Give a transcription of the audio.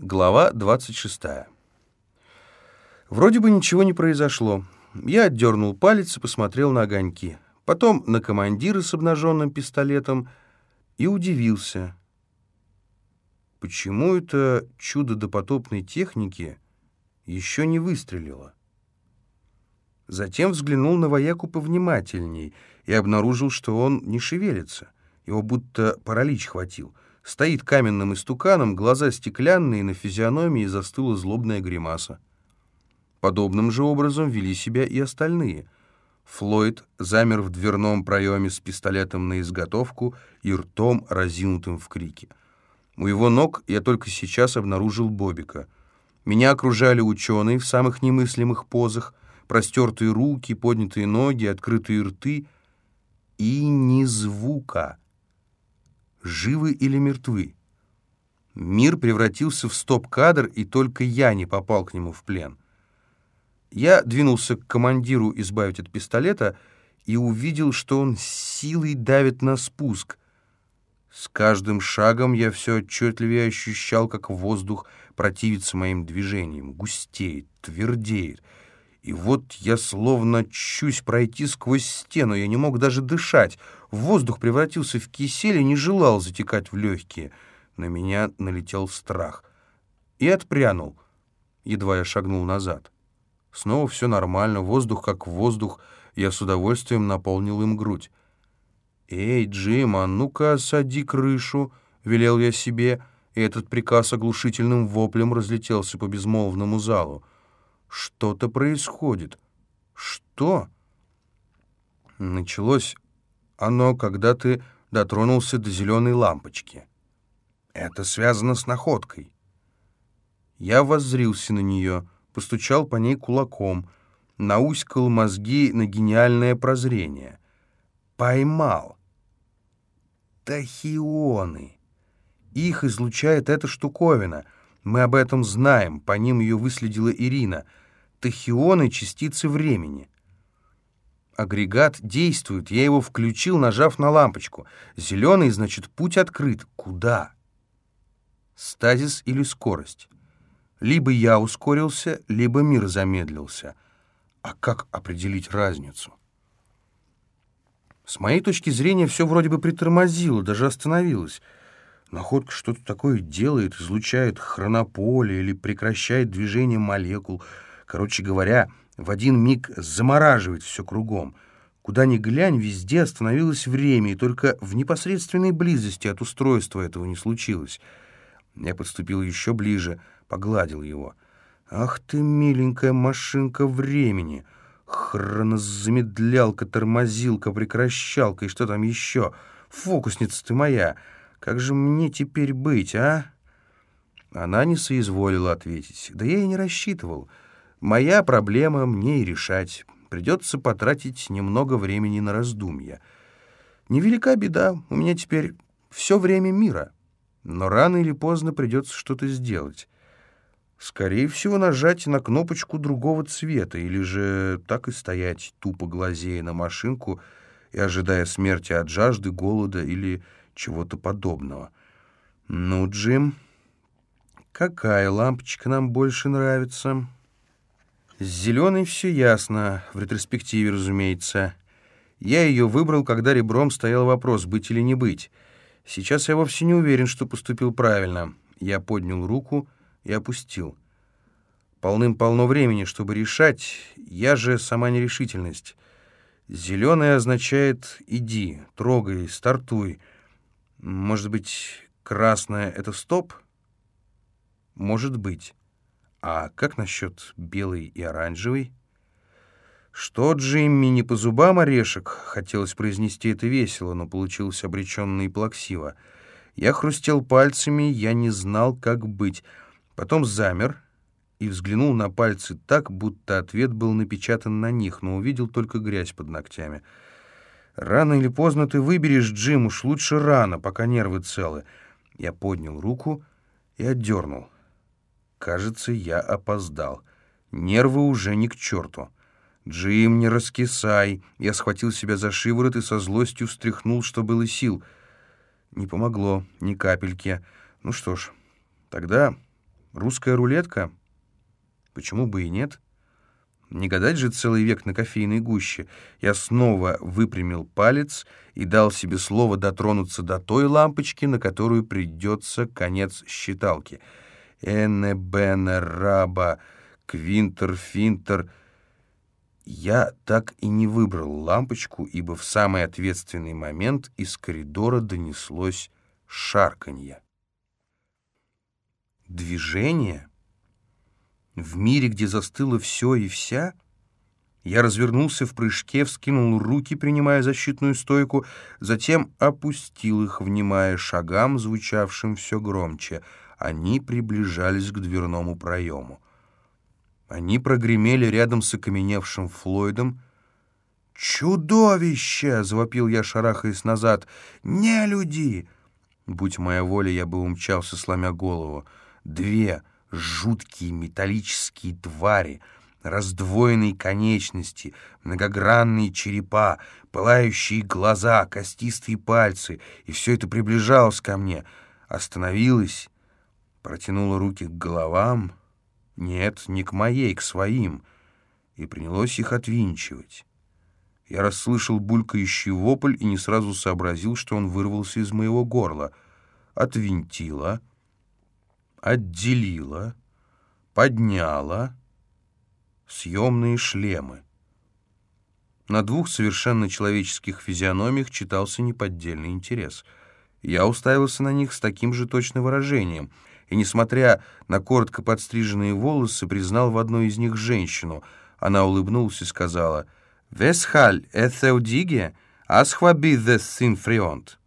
Глава 26. Вроде бы ничего не произошло. Я отдернул палец и посмотрел на огоньки. Потом на командира с обнаженным пистолетом и удивился. Почему это чудо допотопной техники еще не выстрелило? Затем взглянул на вояку повнимательней и обнаружил, что он не шевелится. Его будто паралич хватил — Стоит каменным истуканом, глаза стеклянные, на физиономии застыла злобная гримаса. Подобным же образом вели себя и остальные. Флойд замер в дверном проеме с пистолетом на изготовку и ртом, разинутым в крике. У его ног я только сейчас обнаружил Бобика. Меня окружали ученые в самых немыслимых позах, простертые руки, поднятые ноги, открытые рты и ни звука — живы или мертвы. Мир превратился в стоп-кадр, и только я не попал к нему в плен. Я двинулся к командиру избавить от пистолета и увидел, что он силой давит на спуск. С каждым шагом я все отчетливее ощущал, как воздух противится моим движениям, густеет, твердеет — и вот я словно чусь пройти сквозь стену, я не мог даже дышать. Воздух превратился в кисель и не желал затекать в легкие. На меня налетел страх. И отпрянул, едва я шагнул назад. Снова все нормально, воздух как воздух, я с удовольствием наполнил им грудь. «Эй, Джим, а ну-ка сади крышу», — велел я себе, и этот приказ оглушительным воплем разлетелся по безмолвному залу. Что-то происходит. Что? Началось оно, когда ты дотронулся до зеленой лампочки. Это связано с находкой. Я воззрился на нее, постучал по ней кулаком, науськал мозги на гениальное прозрение. Поймал. Тахионы. Их излучает эта штуковина — мы об этом знаем, по ним ее выследила Ирина. Тахионы — частицы времени. Агрегат действует, я его включил, нажав на лампочку. Зеленый, значит, путь открыт. Куда? Стазис или скорость? Либо я ускорился, либо мир замедлился. А как определить разницу? С моей точки зрения, все вроде бы притормозило, даже остановилось — Находка что-то такое делает, излучает хронополе или прекращает движение молекул. Короче говоря, в один миг замораживает все кругом. Куда ни глянь, везде остановилось время, и только в непосредственной близости от устройства этого не случилось. Я подступил еще ближе, погладил его. «Ах ты, миленькая машинка времени! Хронозамедлялка, тормозилка, прекращалка и что там еще? Фокусница ты моя!» Как же мне теперь быть, а?» Она не соизволила ответить. Да я и не рассчитывал. Моя проблема мне и решать. Придется потратить немного времени на раздумья. Невелика беда, у меня теперь все время мира. Но рано или поздно придется что-то сделать. Скорее всего, нажать на кнопочку другого цвета, или же так и стоять, тупо глазея на машинку и ожидая смерти от жажды, голода или чего-то подобного. «Ну, Джим, какая лампочка нам больше нравится?» «С зеленой все ясно, в ретроспективе, разумеется. Я ее выбрал, когда ребром стоял вопрос, быть или не быть. Сейчас я вовсе не уверен, что поступил правильно. Я поднял руку и опустил. Полным-полно времени, чтобы решать, я же сама нерешительность. Зеленое означает «иди», «трогай», «стартуй». Может быть, красное — это стоп? Может быть. А как насчет белый и оранжевый? Что, Джимми, не по зубам орешек? Хотелось произнести это весело, но получилось обреченно и плаксиво. Я хрустел пальцами, я не знал, как быть. Потом замер и взглянул на пальцы так, будто ответ был напечатан на них, но увидел только грязь под ногтями — Рано или поздно ты выберешь, Джим, уж лучше рано, пока нервы целы. Я поднял руку и отдернул. Кажется, я опоздал. Нервы уже не к черту. «Джим, не раскисай!» Я схватил себя за шиворот и со злостью встряхнул, что было сил. Не помогло, ни капельки. Ну что ж, тогда Русская рулетка? Почему бы и нет? Не гадать же целый век на кофейной гуще. Я снова выпрямил палец и дал себе слово дотронуться до той лампочки, на которую придется конец считалки. Эне, бене, раба, квинтер, финтер. Я так и не выбрал лампочку, ибо в самый ответственный момент из коридора донеслось шарканье. Движение — в мире, где застыло все и вся? Я развернулся в прыжке, вскинул руки, принимая защитную стойку, затем опустил их, внимая шагам, звучавшим все громче. Они приближались к дверному проему. Они прогремели рядом с окаменевшим Флойдом. «Чудовище!» — завопил я, шарахаясь назад. «Не люди!» Будь моя воля, я бы умчался, сломя голову. «Две!» Жуткие металлические твари, раздвоенные конечности, многогранные черепа, пылающие глаза, костистые пальцы, и все это приближалось ко мне, остановилось, протянуло руки к головам, нет, не к моей, к своим, и принялось их отвинчивать. Я расслышал булькающий вопль и не сразу сообразил, что он вырвался из моего горла. Отвинтила — отделила, подняла съемные шлемы. На двух совершенно человеческих физиономиях читался неподдельный интерес. Я уставился на них с таким же точно выражением, и, несмотря на коротко подстриженные волосы, признал в одной из них женщину. Она улыбнулась и сказала «Весхаль, эtheудиге, асхваби the синфрионт».